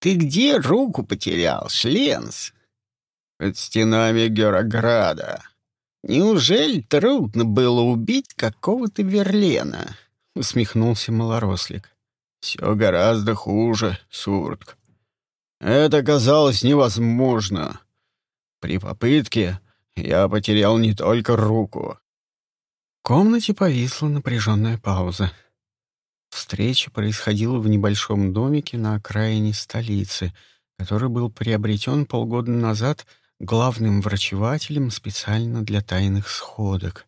Ты где руку потерял, Шленс? Под стенами Герограда. Неужели трудно было убить какого-то Верлена? Усмехнулся малорослик. Все гораздо хуже, Суртк. Это казалось невозможно. При попытке я потерял не только руку. В комнате повисла напряженная пауза. Встреча происходила в небольшом домике на окраине столицы, который был приобретен полгода назад главным врачевателем специально для тайных сходок.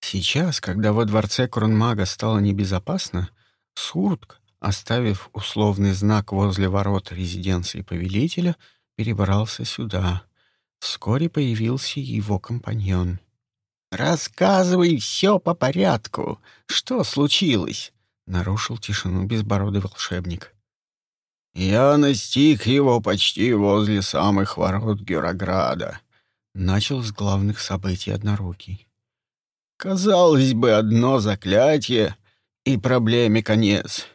Сейчас, когда во дворце Кронмага стало небезопасно, Суртк, оставив условный знак возле ворот резиденции повелителя, перебрался сюда. Вскоре появился его компаньон. «Рассказывай все по порядку. Что случилось?» — нарушил тишину безбородый волшебник. «Я настиг его почти возле самых ворот Гюрограда», — начал с главных событий однорукий. «Казалось бы, одно заклятие, и проблеме конец.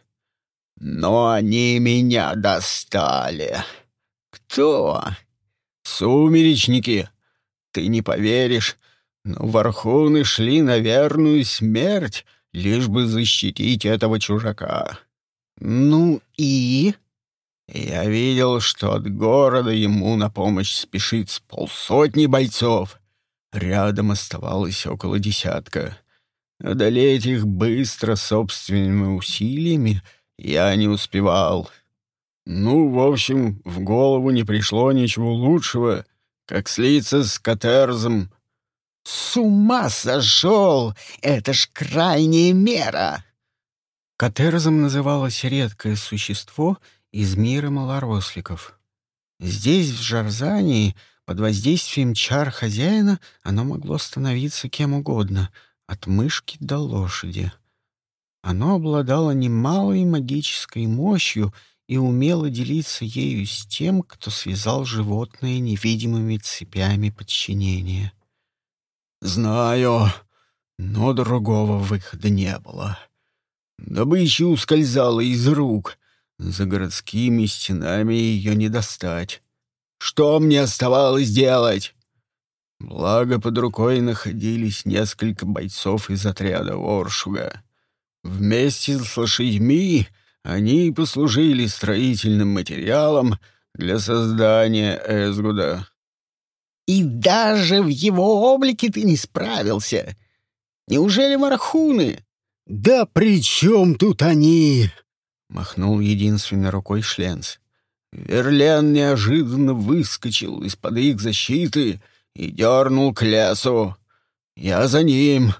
Но они меня достали. Кто? Сумеречники. Ты не поверишь, но вархуны шли на верную смерть, лишь бы защитить этого чужака. Ну и... Я видел, что от города ему на помощь спешит с полсотни бойцов. Рядом оставалось около десятка. Одолеть их быстро собственными усилиями я не успевал. Ну, в общем, в голову не пришло ничего лучшего, как слиться с Катерзом. «С ума сошел! Это ж крайняя мера!» Катерзом называлось редкое существо из мира малоросликов. Здесь, в Жарзании, под воздействием чар хозяина, оно могло становиться кем угодно, от мышки до лошади. Оно обладало немалой магической мощью и умело делиться ею с тем, кто связал животное невидимыми цепями подчинения. «Знаю, но другого выхода не было. Добыча ускользала из рук. За городскими стенами ее не достать. Что мне оставалось делать?» Благо, под рукой находились несколько бойцов из отряда Оршуга. Вместе с лошадьми они послужили строительным материалом для создания Эзгуда. «И даже в его облике ты не справился! Неужели мархуны?» «Да при чем тут они?» — махнул единственной рукой Шленц. Верлен неожиданно выскочил из-под их защиты и дернул к лесу. Я за ним.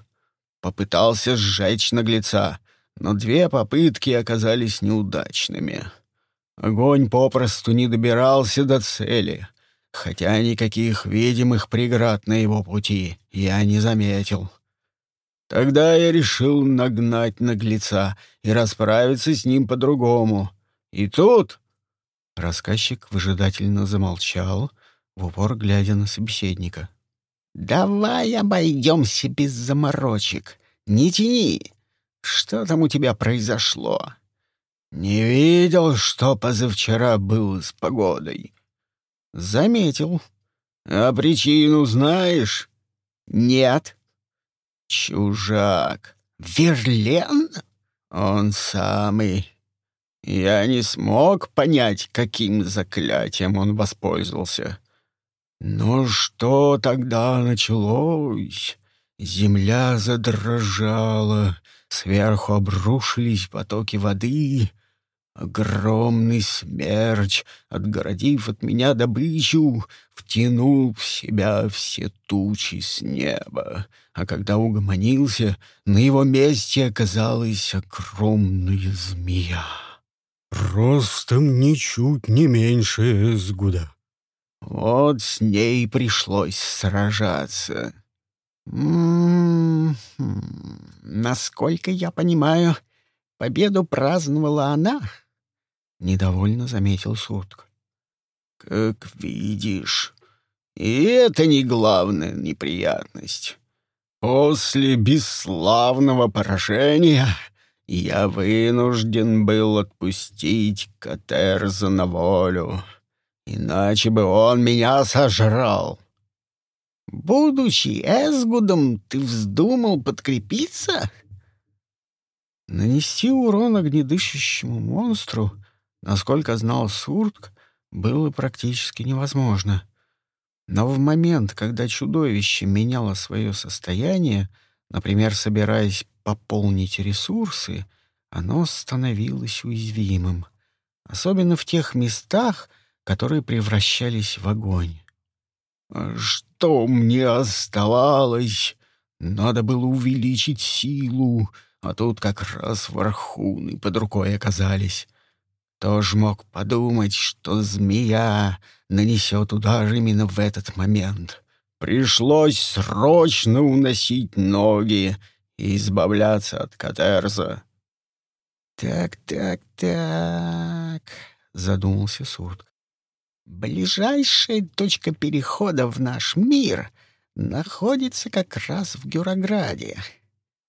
Попытался сжечь наглеца, но две попытки оказались неудачными. Огонь попросту не добирался до цели, хотя никаких видимых преград на его пути я не заметил. Тогда я решил нагнать наглеца и расправиться с ним по-другому. И тут... Рассказчик выжидательно замолчал, в упор глядя на собеседника. «Давай обойдемся без заморочек. Не тяни. Что там у тебя произошло?» «Не видел, что позавчера было с погодой». «Заметил». «А причину знаешь?» «Нет». «Чужак». «Верлен?» «Он самый». Я не смог понять, каким заклятием он воспользовался. Но что тогда началось? Земля задрожала, сверху обрушились потоки воды. Огромный смерч, отгородив от меня добычу, втянул в себя все тучи с неба. А когда угомонился, на его месте оказалась огромная змея. Ростом ничуть не меньше Эсгуда. Вот с ней пришлось сражаться. М -м -м, насколько я понимаю, победу праздновала она, недовольно заметил Суртк. Как видишь, и это не главная неприятность. После бесславного поражения я вынужден был отпустить Катерза на волю, иначе бы он меня сожрал. Будучи Эсгудом, ты вздумал подкрепиться? Нанести урон огнедышащему монстру, насколько знал Суртк, было практически невозможно. Но в момент, когда чудовище меняло свое состояние, например, собираясь пополнить ресурсы, оно становилось уязвимым, особенно в тех местах, которые превращались в огонь. «Что мне оставалось? Надо было увеличить силу, а тут как раз вархуны под рукой оказались. Кто ж мог подумать, что змея нанесет удар именно в этот момент?» Пришлось срочно уносить ноги и избавляться от Катерза. «Так, так, так», — задумался Сурт. «Ближайшая точка перехода в наш мир находится как раз в Гюрограде.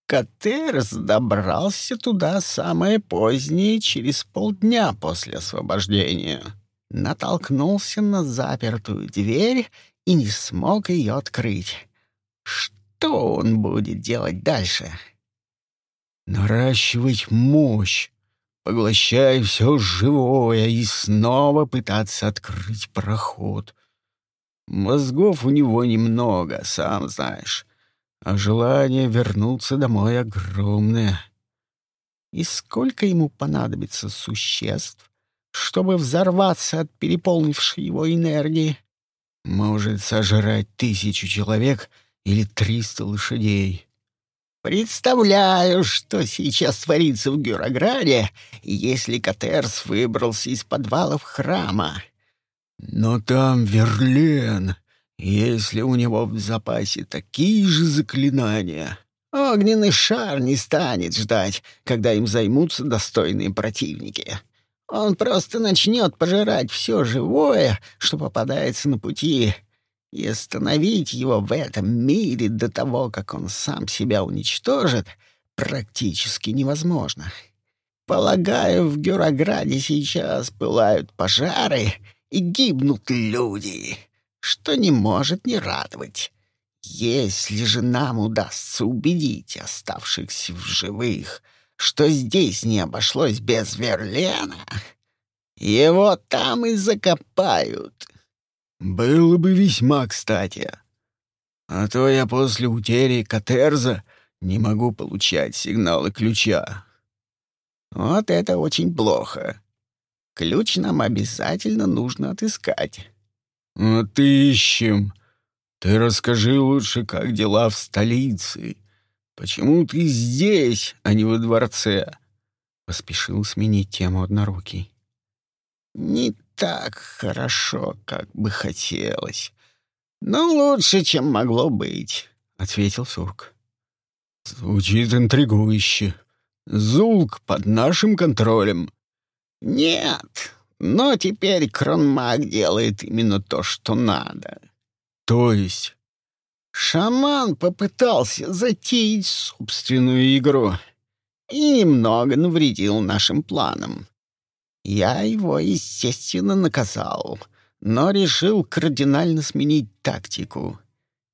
Катерс добрался туда самое позднее, через полдня после освобождения. Натолкнулся на запертую дверь и не смог ее открыть. Что он будет делать дальше? Наращивать мощь, поглощая все живое и снова пытаться открыть проход. Мозгов у него немного, сам знаешь, а желание вернуться домой огромное. И сколько ему понадобится существ, чтобы взорваться от переполнившей его энергии? Может сожрать тысячу человек или триста лошадей. Представляю, что сейчас творится в Гюрограде, если Катерс выбрался из подвалов храма. Но там Верлен. Если у него в запасе такие же заклинания... Огненный шар не станет ждать, когда им займутся достойные противники. Он просто начнет пожирать все живое, что попадается на пути, и остановить его в этом мире до того, как он сам себя уничтожит, практически невозможно. Полагаю, в Гюрограде сейчас пылают пожары и гибнут люди, что не может не радовать. Если же нам удастся убедить оставшихся в живых — что здесь не обошлось без Верлена, его там и закопают. Было бы весьма кстати. А то я после утери Катерза не могу получать сигналы ключа. Вот это очень плохо. Ключ нам обязательно нужно отыскать. Отыщем. Ты расскажи лучше, как дела в столице. «Почему ты здесь, а не во дворце?» Поспешил сменить тему однорукий. «Не так хорошо, как бы хотелось. Но лучше, чем могло быть», — ответил Сурк. «Звучит интригующе. Зулк под нашим контролем». «Нет, но теперь Кронмаг делает именно то, что надо». «То есть Шаман попытался затеять собственную игру и немного навредил нашим планам. Я его, естественно, наказал, но решил кардинально сменить тактику.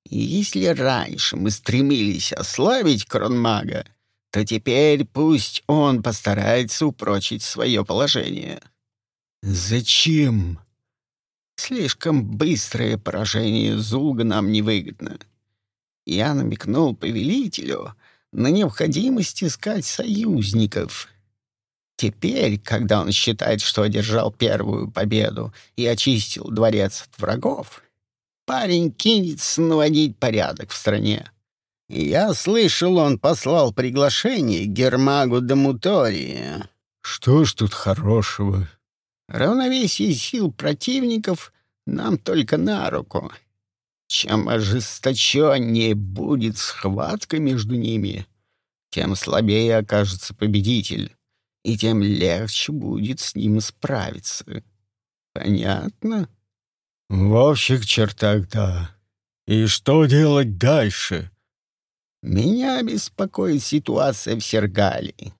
Если раньше мы стремились ослабить Кронмага, то теперь пусть он постарается упрочить свое положение. Зачем? Слишком быстрое поражение Зулга нам невыгодно. Я намекнул повелителю на необходимость искать союзников. Теперь, когда он считает, что одержал первую победу и очистил дворец от врагов, парень кинется наводить порядок в стране. Я слышал, он послал приглашение Гермагу де Мутории. Что ж тут хорошего? Равновесие сил противников нам только на руку. Чем ожесточеннее будет схватка между ними, тем слабее окажется победитель, и тем легче будет с ним справиться. Понятно? В общих чертах, да. И что делать дальше? Меня беспокоит ситуация в Сергалии.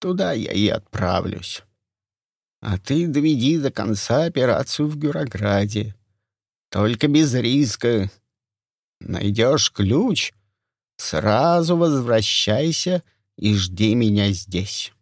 Туда я и отправлюсь. А ты доведи до конца операцию в Гюрограде. Только без риска. Найдешь ключ, сразу возвращайся и жди меня здесь.